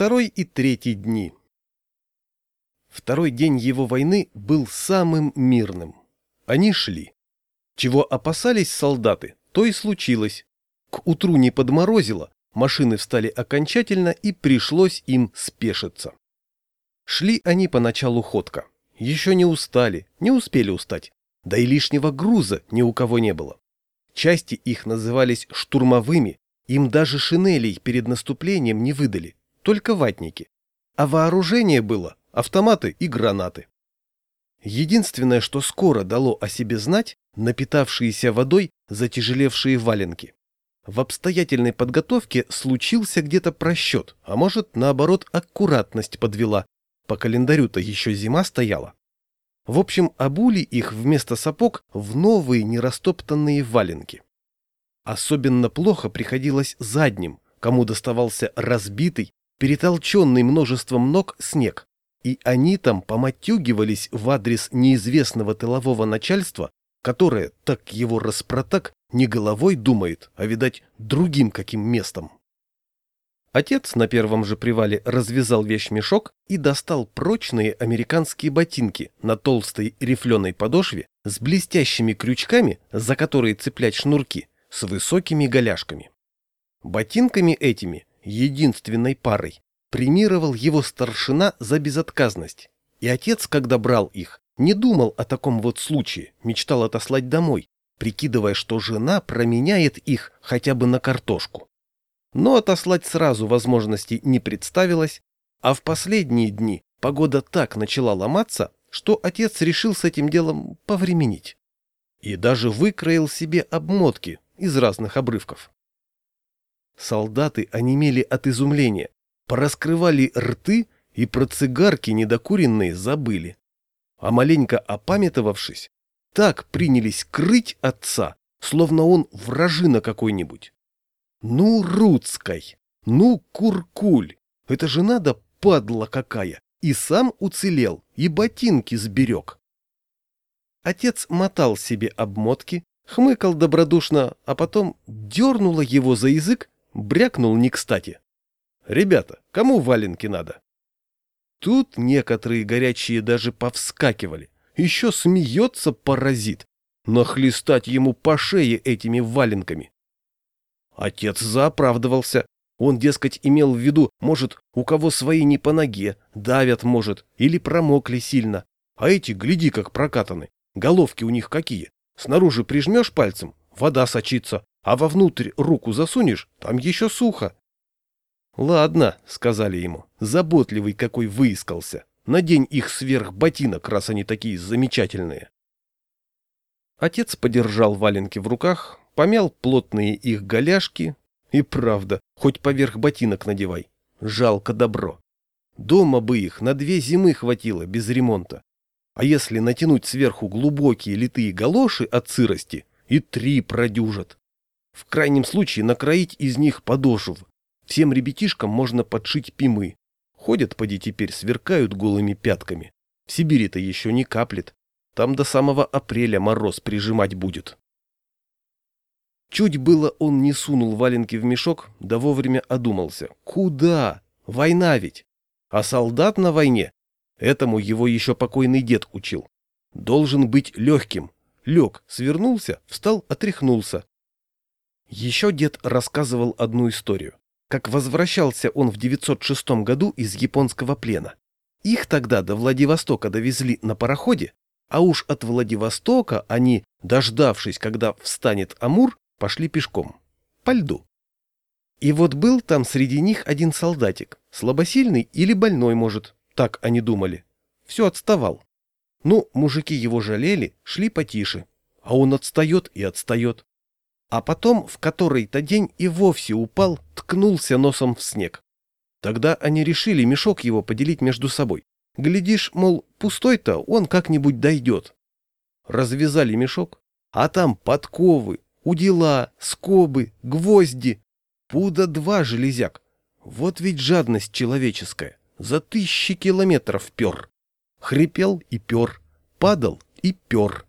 Второй и третий дни. Второй день его войны был самым мирным. Они шли. Чего опасались солдаты, то и случилось. К утру не подморозило, машины встали окончательно и пришлось им спешиться. Шли они поначалу ходко. Еще не устали, не успели устать. Да и лишнего груза ни у кого не было. Части их назывались штурмовыми, им даже шинелей перед наступлением не выдали, только ватники. А вооружение было автоматы и гранаты. Единственное, что скоро дало о себе знать, напитавшиеся водой затяжелевшие валенки. В обстоятельной подготовке случился где-то просчет, а может, наоборот, аккуратность подвела. По календарю-то еще зима стояла. В общем, обули их вместо сапог в новые нерастоптанные валенки. Особенно плохо приходилось задним, кому доставался разбитый, перетолченный множеством ног снег, и они там поматюгивались в адрес неизвестного тылового начальства, которое, так его распротак, не головой думает, а, видать, другим каким местом. Отец на первом же привале развязал вещмешок и достал прочные американские ботинки на толстой рифленой подошве с блестящими крючками, за которые цеплять шнурки, с высокими голяшками. Ботинками этими, единственной парой, премировал его старшина за безотказность. И отец, когда брал их, не думал о таком вот случае, мечтал отослать домой, прикидывая, что жена променяет их хотя бы на картошку но отослать сразу возможности не представилось, а в последние дни погода так начала ломаться, что отец решил с этим делом повременить. И даже выкроил себе обмотки из разных обрывков. Солдаты онемели от изумления, пораскрывали рты и про цигарки недокуренные забыли. А маленько опамятовавшись, так принялись крыть отца, словно он вражина какой-нибудь. Ну, Руцкой, ну, Куркуль, это же надо, падла какая, и сам уцелел, и ботинки сберег. Отец мотал себе обмотки, хмыкал добродушно, а потом дернуло его за язык, брякнул не кстати. «Ребята, кому валенки надо?» Тут некоторые горячие даже повскакивали. Еще смеется паразит. Нахлестать ему по шее этими валенками. Отец заоправдывался. Он, дескать, имел в виду, может, у кого свои не по ноге, давят, может, или промокли сильно. А эти, гляди, как прокатаны. Головки у них какие. Снаружи прижмешь пальцем, вода сочится, а вовнутрь руку засунешь, там еще сухо. «Ладно», — сказали ему, — заботливый какой выискался. Надень их сверх ботинок, раз они такие замечательные. Отец подержал валенки в руках, помял плотные их голяшки. И правда, хоть поверх ботинок надевай. Жалко добро. Дома бы их на две зимы хватило без ремонта. А если натянуть сверху глубокие литые галоши от сырости, и три продюжат. В крайнем случае накроить из них подошв. Всем ребятишкам можно подшить пимы. Ходят, поди теперь, сверкают голыми пятками. В Сибири-то еще не каплет. Там до самого апреля мороз прижимать будет. Чуть было он не сунул валенки в мешок, да вовремя одумался. Куда? Война ведь. А солдат на войне, этому его еще покойный дед учил, должен быть легким. Лег, свернулся, встал, отряхнулся. Еще дед рассказывал одну историю. Как возвращался он в 906 году из японского плена. Их тогда до Владивостока довезли на пароходе, а уж от Владивостока они, дождавшись, когда встанет Амур, пошли пешком. По льду. И вот был там среди них один солдатик, слабосильный или больной, может, так они думали. Все отставал. Ну, мужики его жалели, шли потише, а он отстает и отстает. А потом в который-то день и вовсе упал, ткнулся носом в снег. Тогда они решили мешок его поделить между собой. Глядишь, мол, пустой-то он как-нибудь дойдет. Развязали мешок, а там подковы, удила, скобы, гвозди. Пуда два железяк. Вот ведь жадность человеческая. За тысячи километров пер. Хрипел и пер, падал и пер.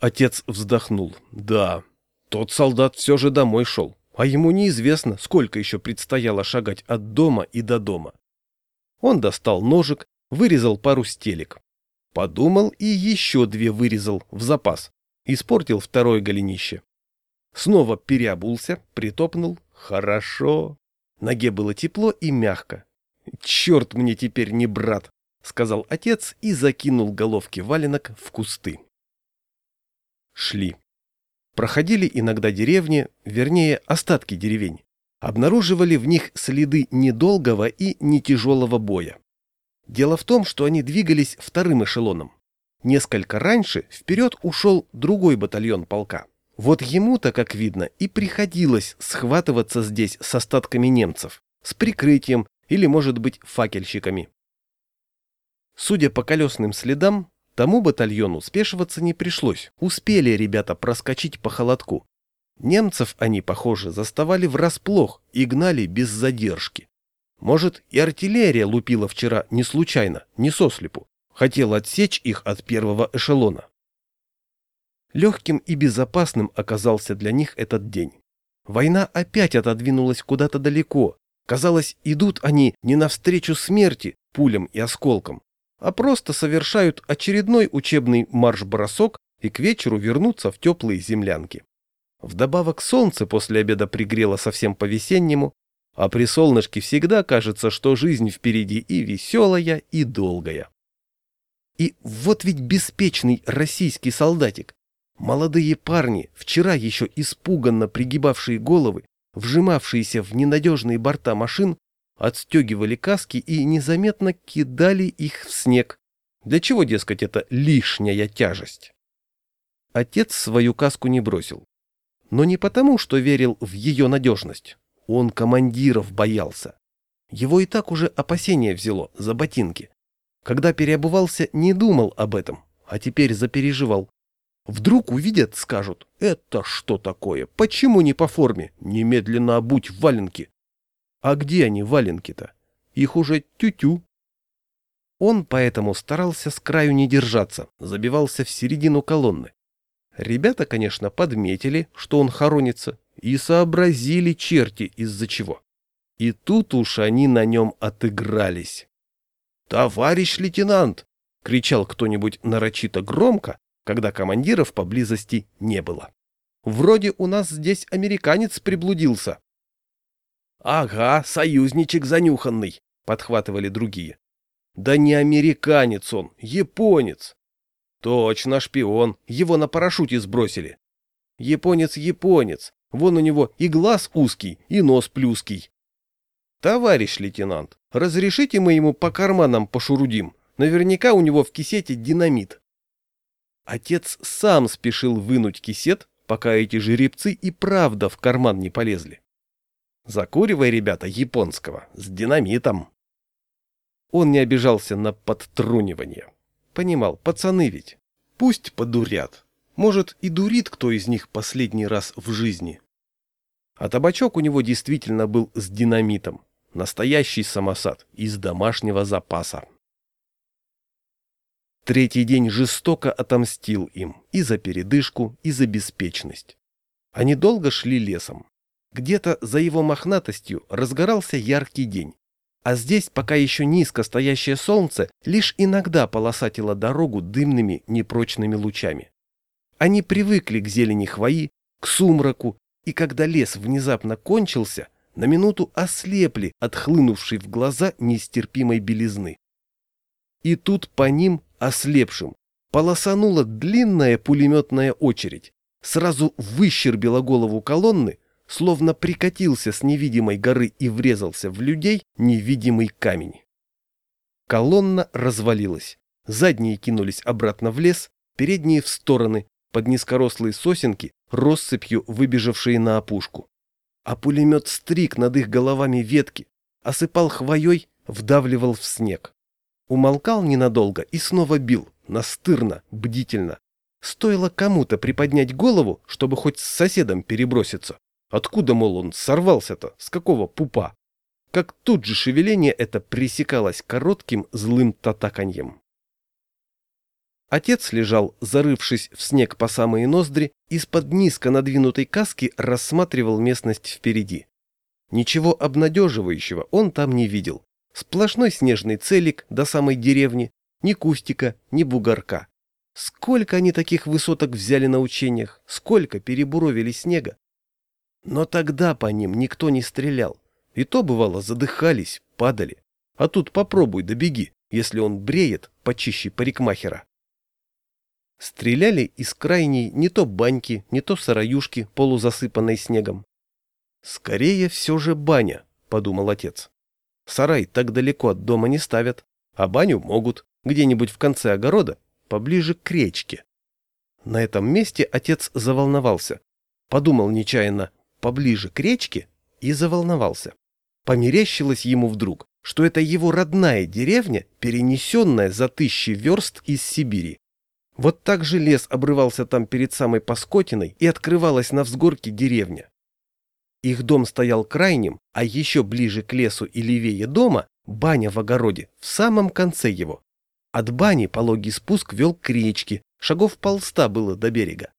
Отец вздохнул. Да, тот солдат все же домой шел. а ему неизвестно, сколько еще предстояло шагать от дома и до дома. Он достал ножик, вырезал пару стелек. Подумал и еще две вырезал в запас. Испортил второе голенище. Снова переобулся, притопнул. Хорошо. Ноге было тепло и мягко. «Черт мне теперь не брат!» — сказал отец и закинул головки валенок в кусты. Шли. Проходили иногда деревни, вернее, остатки деревень. Обнаруживали в них следы недолгого и не тяжелого боя. Дело в том, что они двигались вторым эшелоном. Несколько раньше вперед ушел другой батальон полка. Вот ему-то, как видно, и приходилось схватываться здесь с остатками немцев, с прикрытием или, может быть, факельщиками. Судя по колесным следам, тому батальону спешиваться не пришлось, успели ребята проскочить по холодку. Немцев они, похоже, заставали врасплох и гнали без задержки. Может, и артиллерия лупила вчера не случайно, не сослепу, хотела отсечь их от первого эшелона. Легким и безопасным оказался для них этот день. Война опять отодвинулась куда-то далеко. Казалось, идут они не навстречу смерти, пулям и осколкам, а просто совершают очередной учебный марш-бросок и к вечеру вернутся в теплые землянки. Вдобавок солнце после обеда пригрело совсем по-весеннему, а при солнышке всегда кажется, что жизнь впереди и веселая, и долгая. И вот ведь беспечный российский солдатик, Молодые парни, вчера еще испуганно пригибавшие головы, вжимавшиеся в ненадежные борта машин, отстегивали каски и незаметно кидали их в снег. Для чего, дескать, это лишняя тяжесть? Отец свою каску не бросил. Но не потому, что верил в ее надежность. Он командиров боялся. Его и так уже опасение взяло за ботинки. Когда переобувался, не думал об этом, а теперь запереживал. Вдруг увидят, скажут, это что такое, почему не по форме, немедленно обуть валенки. А где они, валенки-то? Их уже тю-тю. Он поэтому старался с краю не держаться, забивался в середину колонны. Ребята, конечно, подметили, что он хоронится, и сообразили черти из-за чего. И тут уж они на нем отыгрались. «Товарищ лейтенант!» — кричал кто-нибудь нарочито громко, когда командиров поблизости не было. Вроде у нас здесь американец приблудился. Ага, союзничек занюханный, подхватывали другие. Да не американец он, японец. Точно шпион, его на парашюте сбросили. Японец-японец, вон у него и глаз узкий, и нос плюский. Товарищ лейтенант, разрешите мы ему по карманам пошурудим? Наверняка у него в кисете динамит. Отец сам спешил вынуть кисет, пока эти жеребцы и правда в карман не полезли. Закуривай, ребята, японского, с динамитом. Он не обижался на подтрунивание. Понимал, пацаны ведь. Пусть подурят. Может, и дурит кто из них последний раз в жизни. А табачок у него действительно был с динамитом. Настоящий самосад из домашнего запаса. Третий день жестоко отомстил им и за передышку, и за беспечность. Они долго шли лесом. Где-то за его мохнатостью разгорался яркий день. А здесь, пока еще низко стоящее солнце, лишь иногда полосатило дорогу дымными непрочными лучами. Они привыкли к зелени хвои, к сумраку, и когда лес внезапно кончился, на минуту ослепли от хлынувшей в глаза нестерпимой белизны. И тут по ним ослепшим, полосанула длинная пулеметная очередь, сразу выщербила голову колонны, словно прикатился с невидимой горы и врезался в людей невидимый камень. Колонна развалилась, задние кинулись обратно в лес, передние в стороны, под низкорослые сосенки, россыпью выбежавшие на опушку. А пулемет стриг над их головами ветки, осыпал хвоей, вдавливал в снег. Умолкал ненадолго и снова бил, настырно, бдительно. Стоило кому-то приподнять голову, чтобы хоть с соседом переброситься. Откуда, мол, он сорвался-то? С какого пупа? Как тут же шевеление это пресекалось коротким злым татаканьем. Отец лежал, зарывшись в снег по самые ноздри, из-под низко надвинутой каски рассматривал местность впереди. Ничего обнадеживающего он там не видел. Сплошной снежный целик до самой деревни, ни кустика, ни бугорка. Сколько они таких высоток взяли на учениях, сколько перебуровили снега. Но тогда по ним никто не стрелял. И то, бывало, задыхались, падали. А тут попробуй добеги, если он бреет почище парикмахера. Стреляли из крайней не то баньки, не то сараюшки, полузасыпанной снегом. «Скорее все же баня», — подумал отец. «Сарай так далеко от дома не ставят, а баню могут, где-нибудь в конце огорода, поближе к речке». На этом месте отец заволновался. Подумал нечаянно «поближе к речке» и заволновался. Померещилось ему вдруг, что это его родная деревня, перенесенная за тысячи верст из Сибири. Вот так же лес обрывался там перед самой Паскотиной и открывалась на взгорке деревня. Их дом стоял крайним, а еще ближе к лесу и левее дома баня в огороде, в самом конце его. От бани пологий спуск вел к речке, шагов полста было до берега.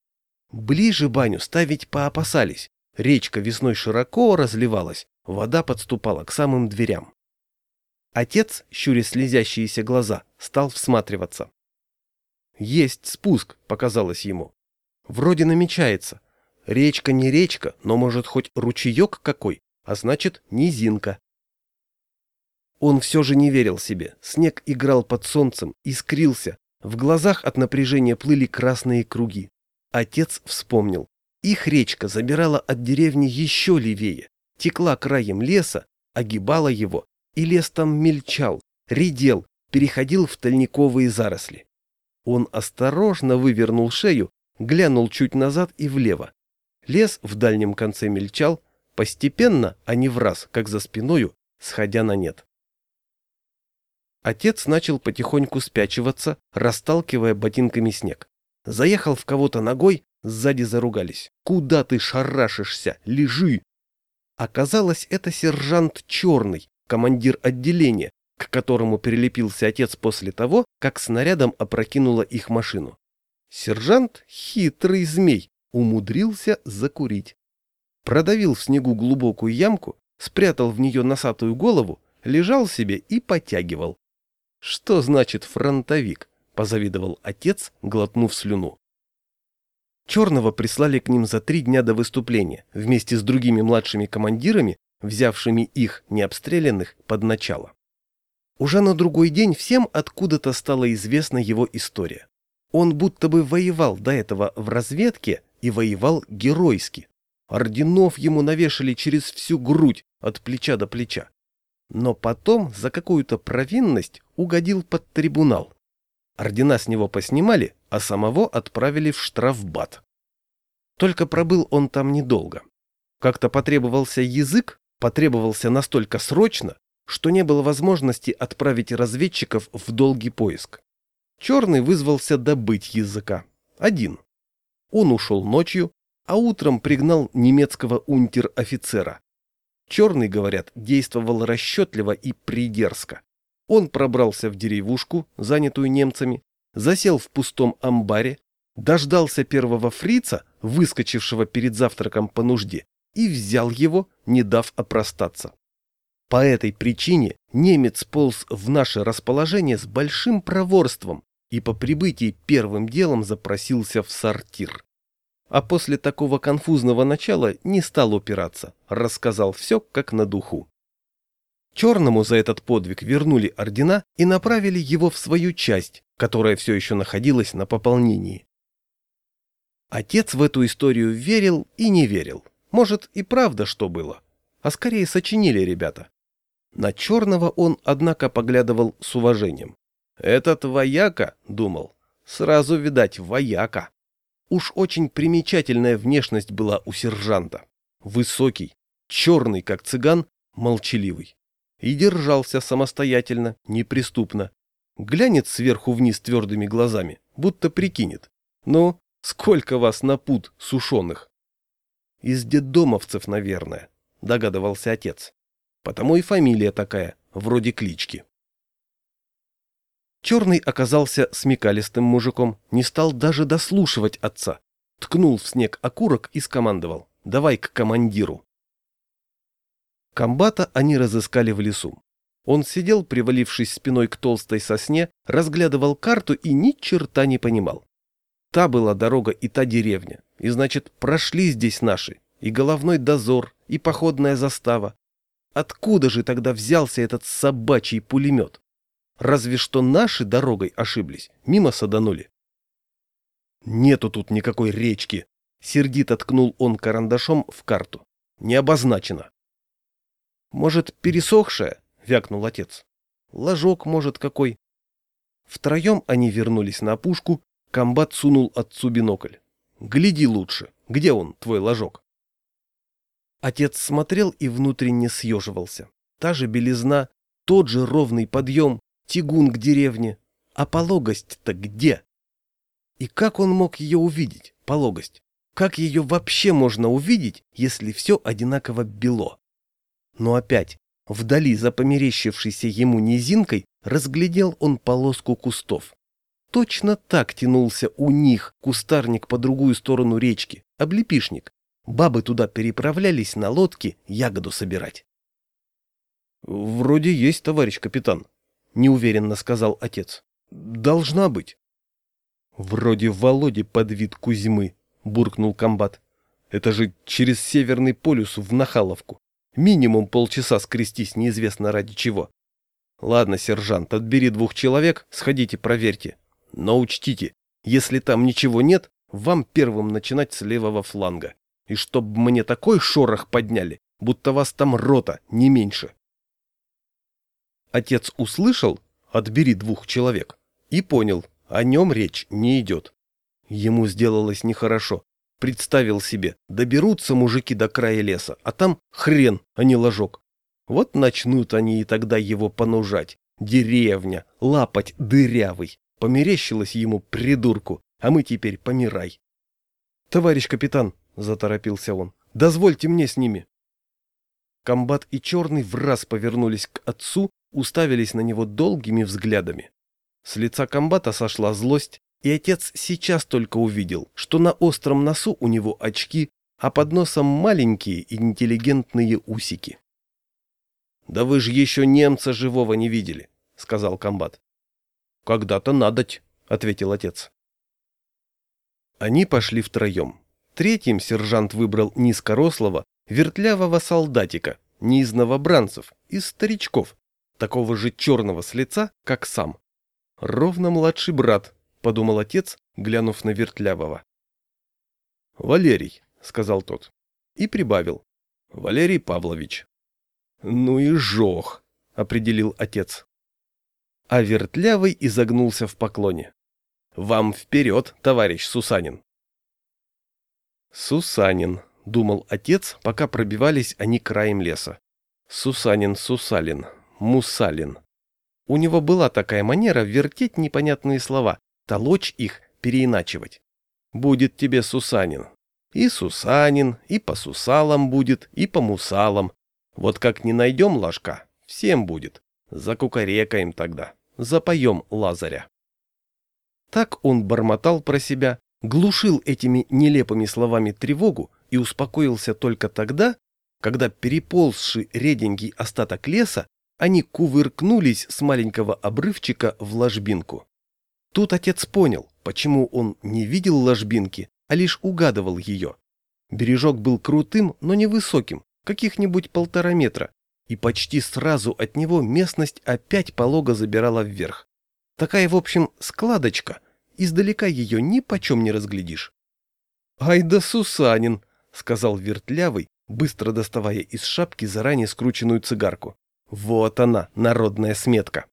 Ближе баню ставить поопасались. Речка весной широко разливалась, вода подступала к самым дверям. Отец, щуря слезящиеся глаза, стал всматриваться. Есть спуск, показалось ему. Вроде намечается. Речка не речка, но может хоть ручеек какой, а значит низинка. Он все же не верил себе. Снег играл под солнцем, искрился. В глазах от напряжения плыли красные круги. Отец вспомнил. Их речка забирала от деревни еще левее, текла краем леса, огибала его, и лес там мельчал, редел, переходил в тальниковые заросли. Он осторожно вывернул шею, глянул чуть назад и влево. Лес в дальнем конце мельчал, постепенно, а не в раз, как за спиною, сходя на нет. Отец начал потихоньку спячиваться, расталкивая ботинками снег. Заехал в кого-то ногой, сзади заругались. «Куда ты шарашишься? Лежи!» Оказалось, это сержант Черный, командир отделения, к которому прилепился отец после того, как снарядом опрокинула их машину. Сержант, хитрый змей, умудрился закурить. Продавил в снегу глубокую ямку, спрятал в нее носатую голову, лежал себе и потягивал. «Что значит фронтовик?» — позавидовал отец, глотнув слюну. Черного прислали к ним за три дня до выступления, вместе с другими младшими командирами, взявшими их, необстрелянных, под начало. Уже на другой день всем откуда-то стала известна его история. Он будто бы воевал до этого в разведке и воевал геройски. Орденов ему навешали через всю грудь, от плеча до плеча. Но потом за какую-то провинность угодил под трибунал. Ордена с него поснимали, а самого отправили в штрафбат. Только пробыл он там недолго. Как-то потребовался язык, потребовался настолько срочно, что не было возможности отправить разведчиков в долгий поиск. Черный вызвался добыть языка. Один. Он ушел ночью, а утром пригнал немецкого унтер-офицера. Черный, говорят, действовал расчетливо и придерзко. Он пробрался в деревушку, занятую немцами, засел в пустом амбаре, дождался первого фрица, выскочившего перед завтраком по нужде, и взял его, не дав опростаться. По этой причине немец полз в наше расположение с большим проворством и по прибытии первым делом запросился в сортир. А после такого конфузного начала не стал упираться, рассказал все как на духу. Черному за этот подвиг вернули ордена и направили его в свою часть, которая все еще находилась на пополнении. Отец в эту историю верил и не верил. Может, и правда что было. А скорее сочинили ребята. На черного он, однако, поглядывал с уважением. «Этот вояка», — думал, — «сразу, видать, вояка». Уж очень примечательная внешность была у сержанта. Высокий, черный, как цыган, молчаливый. И держался самостоятельно, неприступно. Глянет сверху вниз твердыми глазами, будто прикинет. «Ну, сколько вас на пут сушеных?» «Из детдомовцев, наверное», — догадывался отец. Потому и фамилия такая, вроде клички. Черный оказался смекалистым мужиком, не стал даже дослушивать отца. Ткнул в снег окурок и скомандовал «давай к командиру». Комбата они разыскали в лесу. Он сидел, привалившись спиной к толстой сосне, разглядывал карту и ни черта не понимал. Та была дорога и та деревня, и значит, прошли здесь наши, и головной дозор, и походная застава. Откуда же тогда взялся этот собачий пулемет? Разве что наши дорогой ошиблись, мимо саданули. Нету тут никакой речки, сердито ткнул он карандашом в карту. Не обозначено. Может, пересохшая? — вякнул отец. «Ложок, может, какой?» Втроем они вернулись на опушку, комбат сунул отцу бинокль. «Гляди лучше, где он, твой ложок?» Отец смотрел и внутренне съеживался. Та же белизна, тот же ровный подъем, тягун к деревне. А пологость-то где? И как он мог ее увидеть, пологость? Как ее вообще можно увидеть, если все одинаково бело? Но опять, Вдали за померещившейся ему низинкой разглядел он полоску кустов. Точно так тянулся у них кустарник по другую сторону речки, облепишник. Бабы туда переправлялись на лодке ягоду собирать. «Вроде есть, товарищ капитан», — неуверенно сказал отец. «Должна быть». «Вроде Володи под вид Кузьмы», — буркнул комбат. «Это же через Северный полюс в Нахаловку. Минимум полчаса скрестись неизвестно ради чего. Ладно, сержант, отбери двух человек, сходите проверьте. Но учтите, если там ничего нет, вам первым начинать с левого фланга. И чтоб мне такой шорох подняли, будто вас там рота, не меньше. Отец услышал «отбери двух человек» и понял, о нем речь не идет. Ему сделалось нехорошо. Представил себе, доберутся мужики до края леса, а там хрен, а не ложок. Вот начнут они и тогда его понужать. Деревня, лапать дырявый. Померещилось ему придурку, а мы теперь помирай. «Товарищ капитан», — заторопился он, — «дозвольте мне с ними». Комбат и Черный в раз повернулись к отцу, уставились на него долгими взглядами. С лица комбата сошла злость, и отец сейчас только увидел, что на остром носу у него очки, а под носом маленькие интеллигентные усики. «Да вы же еще немца живого не видели», — сказал комбат. «Когда-то надоть», — ответил отец. Они пошли втроем. Третьим сержант выбрал низкорослого, вертлявого солдатика, не из новобранцев, из старичков, такого же черного с лица, как сам. Ровно младший брат, — подумал отец, глянув на Вертлявого. «Валерий», — сказал тот, и прибавил. «Валерий Павлович». «Ну и жох», — определил отец. А Вертлявый изогнулся в поклоне. «Вам вперед, товарищ Сусанин!» «Сусанин», — думал отец, пока пробивались они краем леса. «Сусанин, Сусалин, Мусалин». У него была такая манера вертеть непонятные слова, толочь их, переиначивать. Будет тебе Сусанин. И Сусанин, и по Сусалам будет, и по Мусалам. Вот как не найдем ложка, всем будет. Закукарекаем тогда, запоем Лазаря. Так он бормотал про себя, глушил этими нелепыми словами тревогу и успокоился только тогда, когда переползший реденький остаток леса, они кувыркнулись с маленького обрывчика в ложбинку. Тут отец понял, почему он не видел ложбинки, а лишь угадывал ее. Бережок был крутым, но невысоким, каких-нибудь полтора метра, и почти сразу от него местность опять полого забирала вверх. Такая, в общем, складочка, издалека ее ни почем не разглядишь. «Ай да Сусанин!» — сказал вертлявый, быстро доставая из шапки заранее скрученную цигарку. «Вот она, народная сметка!»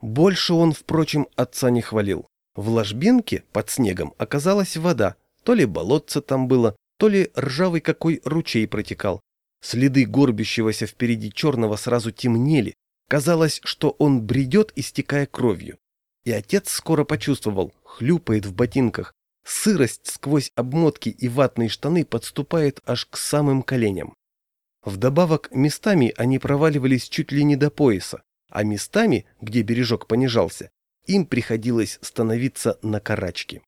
Больше он, впрочем, отца не хвалил. В ложбинке под снегом оказалась вода, то ли болотце там было, то ли ржавый какой ручей протекал. Следы горбящегося впереди черного сразу темнели. Казалось, что он бредет, истекая кровью. И отец скоро почувствовал, хлюпает в ботинках. Сырость сквозь обмотки и ватные штаны подступает аж к самым коленям. Вдобавок, местами они проваливались чуть ли не до пояса, а местами, где бережок понижался, им приходилось становиться на карачки.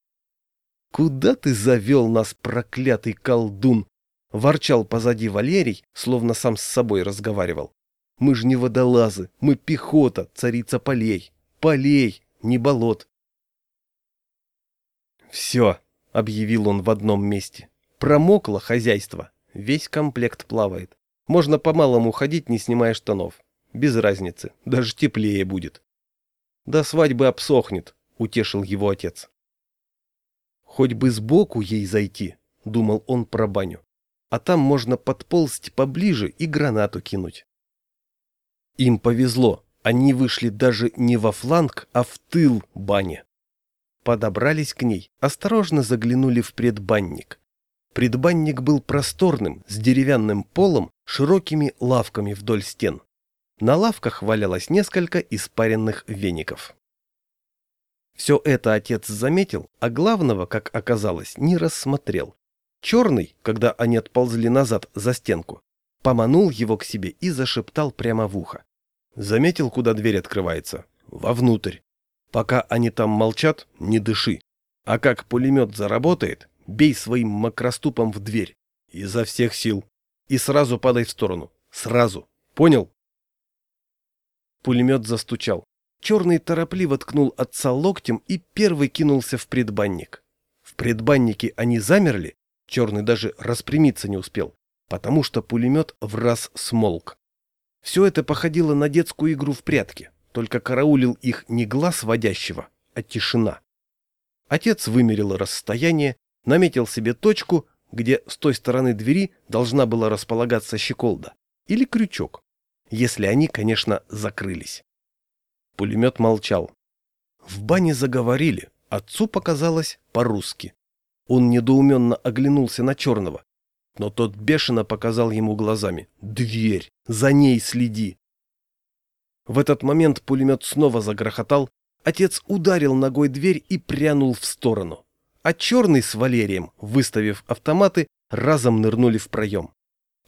«Куда ты завел нас, проклятый колдун?» — ворчал позади Валерий, словно сам с собой разговаривал. «Мы ж не водолазы, мы пехота, царица полей. Полей, не болот». «Все», — объявил он в одном месте. «Промокло хозяйство. Весь комплект плавает. Можно по-малому ходить, не снимая штанов. Без разницы, даже теплее будет». «До свадьбы обсохнет», — утешил его отец. «Хоть бы сбоку ей зайти», — думал он про баню. «А там можно подползть поближе и гранату кинуть». Им повезло, они вышли даже не во фланг, а в тыл бани. Подобрались к ней, осторожно заглянули в предбанник. Предбанник был просторным, с деревянным полом, широкими лавками вдоль стен. На лавках валялось несколько испаренных веников. Все это отец заметил, а главного, как оказалось, не рассмотрел. Черный, когда они отползли назад за стенку, поманул его к себе и зашептал прямо в ухо. Заметил, куда дверь открывается? Вовнутрь. Пока они там молчат, не дыши. А как пулемет заработает, бей своим макроступом в дверь. Изо всех сил. И сразу падай в сторону. Сразу. Понял? Пулемет застучал. Черный торопливо ткнул отца локтем и первый кинулся в предбанник. В предбаннике они замерли, черный даже распрямиться не успел, потому что пулемет в раз смолк. Все это походило на детскую игру в прятки, только караулил их не глаз водящего, а тишина. Отец вымерил расстояние, наметил себе точку, где с той стороны двери должна была располагаться щеколда, или крючок, если они, конечно, закрылись. Пулемет молчал. В бане заговорили, отцу показалось по-русски. Он недоуменно оглянулся на черного, но тот бешено показал ему глазами. «Дверь! За ней следи!» В этот момент пулемет снова загрохотал, отец ударил ногой дверь и прянул в сторону. А черный с Валерием, выставив автоматы, разом нырнули в проем.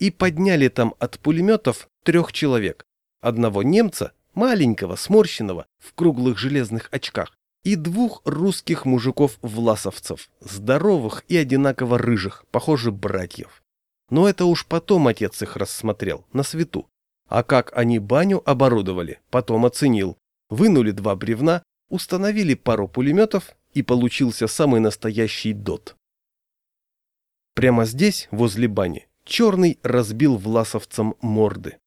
И подняли там от пулеметов трех человек. Одного немца, маленького, сморщенного, в круглых железных очках, и двух русских мужиков-власовцев, здоровых и одинаково рыжих, похоже, братьев. Но это уж потом отец их рассмотрел, на свету. А как они баню оборудовали, потом оценил. Вынули два бревна, установили пару пулеметов, и получился самый настоящий дот. Прямо здесь, возле бани, Черный разбил власовцам морды.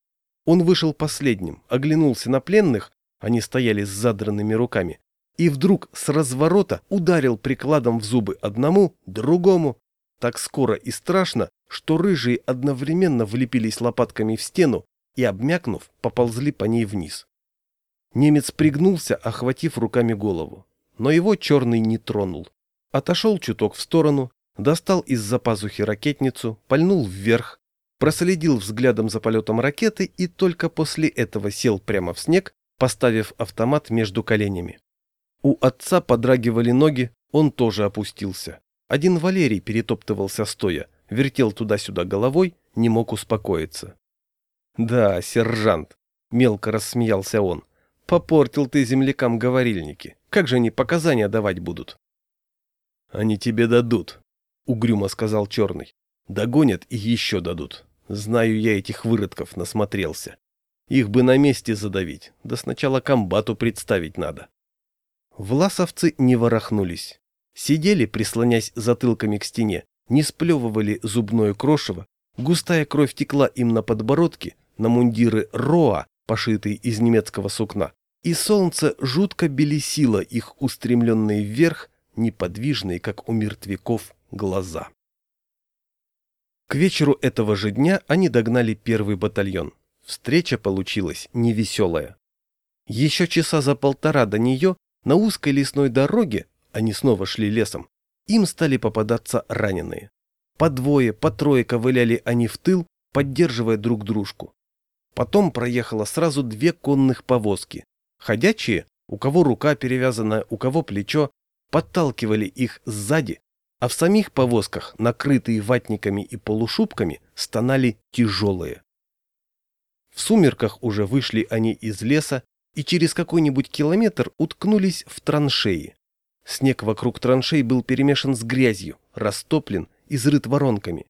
Он вышел последним, оглянулся на пленных, они стояли с задранными руками, и вдруг с разворота ударил прикладом в зубы одному, другому, так скоро и страшно, что рыжие одновременно влепились лопатками в стену и, обмякнув, поползли по ней вниз. Немец пригнулся, охватив руками голову, но его черный не тронул. Отошел чуток в сторону, достал из-за пазухи ракетницу, пальнул вверх, проследил взглядом за полетом ракеты и только после этого сел прямо в снег, поставив автомат между коленями. У отца подрагивали ноги, он тоже опустился. Один Валерий перетоптывался стоя, вертел туда-сюда головой, не мог успокоиться. «Да, сержант», — мелко рассмеялся он, — «попортил ты землякам говорильники. Как же они показания давать будут?» «Они тебе дадут», — угрюмо сказал Черный. «Догонят и еще дадут. Знаю я этих выродков, насмотрелся. Их бы на месте задавить, да сначала комбату представить надо». Власовцы не ворохнулись. Сидели, прислонясь затылками к стене, не сплевывали зубное крошево, густая кровь текла им на подбородке, на мундиры роа, пошитые из немецкого сукна, и солнце жутко белесило их устремленные вверх, неподвижные, как у мертвяков, глаза. К вечеру этого же дня они догнали первый батальон. Встреча получилась невеселая. Еще часа за полтора до нее на узкой лесной дороге, они снова шли лесом, им стали попадаться раненые. По двое, по трое ковыляли они в тыл, поддерживая друг дружку. Потом проехало сразу две конных повозки. Ходячие, у кого рука перевязана, у кого плечо, подталкивали их сзади, а в самих повозках, накрытые ватниками и полушубками, стонали тяжелые. В сумерках уже вышли они из леса, и через какой-нибудь километр уткнулись в траншеи. Снег вокруг траншей был перемешан с грязью, растоплен, изрыт воронками.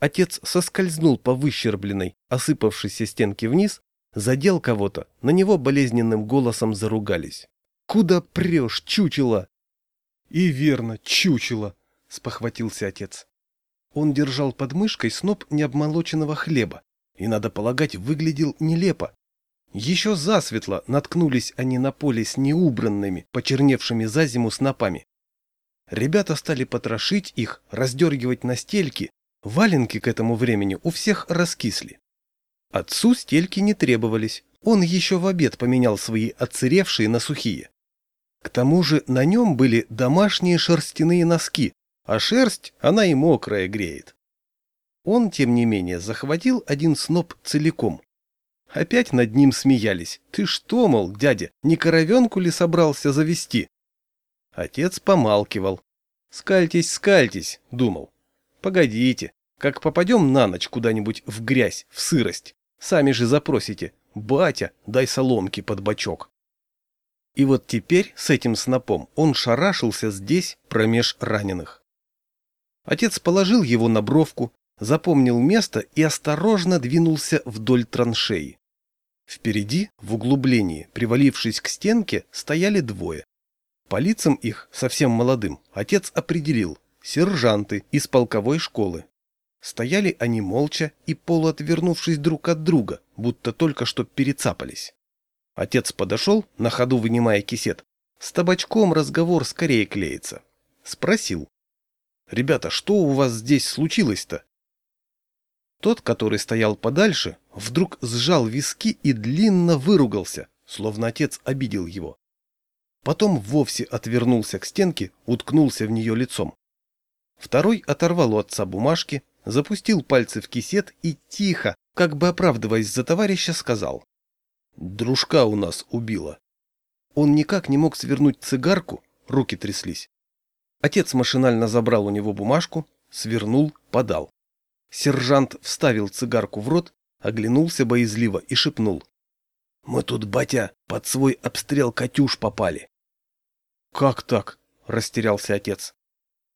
Отец соскользнул по выщербленной, осыпавшейся стенке вниз, задел кого-то, на него болезненным голосом заругались. «Куда прешь, чучело?» «И верно, чучело!» — спохватился отец. Он держал под мышкой сноп необмолоченного хлеба и, надо полагать, выглядел нелепо. Еще засветло наткнулись они на поле с неубранными, почерневшими за зиму снопами. Ребята стали потрошить их, раздергивать на стельки, валенки к этому времени у всех раскисли. Отцу стельки не требовались, он еще в обед поменял свои отсыревшие на сухие. К тому же на нем были домашние шерстяные носки, а шерсть она и мокрая греет. Он, тем не менее, захватил один сноп целиком. Опять над ним смеялись. «Ты что, мол, дядя, не коровенку ли собрался завести?» Отец помалкивал. «Скальтесь, скальтесь», — думал. «Погодите, как попадем на ночь куда-нибудь в грязь, в сырость, сами же запросите, батя, дай соломки под бочок». И вот теперь с этим снопом он шарашился здесь, промеж раненых. Отец положил его на бровку, запомнил место и осторожно двинулся вдоль траншеи. Впереди, в углублении, привалившись к стенке, стояли двое. По лицам их, совсем молодым, отец определил – сержанты из полковой школы. Стояли они молча и полуотвернувшись друг от друга, будто только что перецапались. Отец подошел, на ходу вынимая кисет. С табачком разговор скорее клеится. Спросил. «Ребята, что у вас здесь случилось-то?» Тот, который стоял подальше, вдруг сжал виски и длинно выругался, словно отец обидел его. Потом вовсе отвернулся к стенке, уткнулся в нее лицом. Второй оторвал у отца бумажки, запустил пальцы в кисет и тихо, как бы оправдываясь за товарища, сказал. «Дружка у нас убила». Он никак не мог свернуть цигарку, руки тряслись. Отец машинально забрал у него бумажку, свернул, подал. Сержант вставил цигарку в рот, оглянулся боязливо и шепнул. «Мы тут, батя, под свой обстрел Катюш попали». «Как так?» – растерялся отец.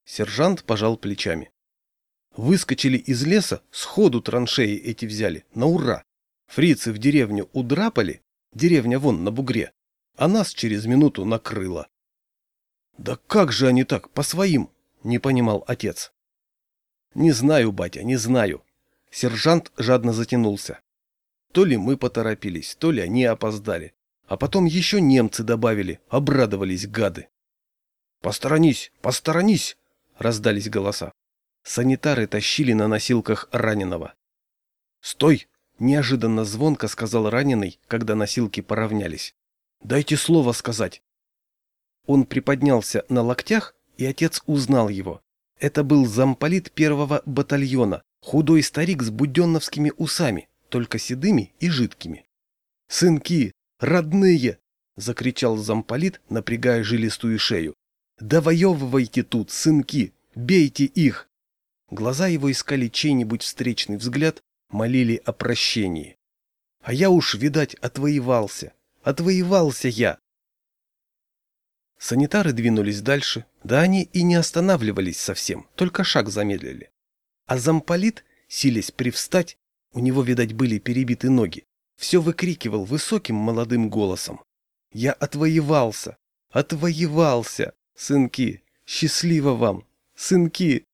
Сержант пожал плечами. Выскочили из леса, сходу траншеи эти взяли, на ура. Фрицы в деревню удрапали, деревня вон на бугре, а нас через минуту накрыло. «Да как же они так, по своим?» – не понимал отец. «Не знаю, батя, не знаю». Сержант жадно затянулся. То ли мы поторопились, то ли они опоздали. А потом еще немцы добавили, обрадовались гады. «Посторонись, посторонись!» — раздались голоса. Санитары тащили на носилках раненого. «Стой!» — неожиданно звонко сказал раненый, когда носилки поравнялись. «Дайте слово сказать!» Он приподнялся на локтях, и отец узнал его. Это был замполит первого батальона, худой старик с буденновскими усами, только седыми и жидкими. «Сынки! Родные!» — закричал замполит, напрягая жилистую шею. «Довоевывайте тут, сынки! Бейте их!» Глаза его искали чей-нибудь встречный взгляд, молили о прощении. «А я уж, видать, отвоевался! Отвоевался я!» Санитары двинулись дальше, да они и не останавливались совсем, только шаг замедлили. А замполит, силясь привстать, у него, видать, были перебиты ноги, все выкрикивал высоким молодым голосом. «Я отвоевался! Отвоевался! Сынки! Счастливо вам! Сынки!»